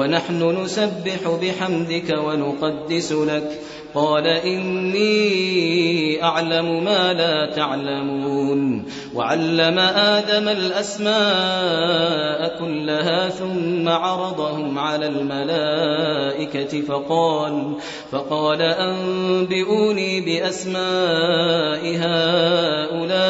ونحن نسبح بحمدك ونقدس لك. قال إني أعلم ما لا تعلمون. وعلم آدم الأسماء كلها ثم عرضهم على الملائكة فقال فقال أنبئوني بأسماء هؤلاء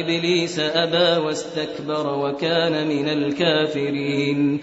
إبليس أبى واستكبر وكان من الكافرين.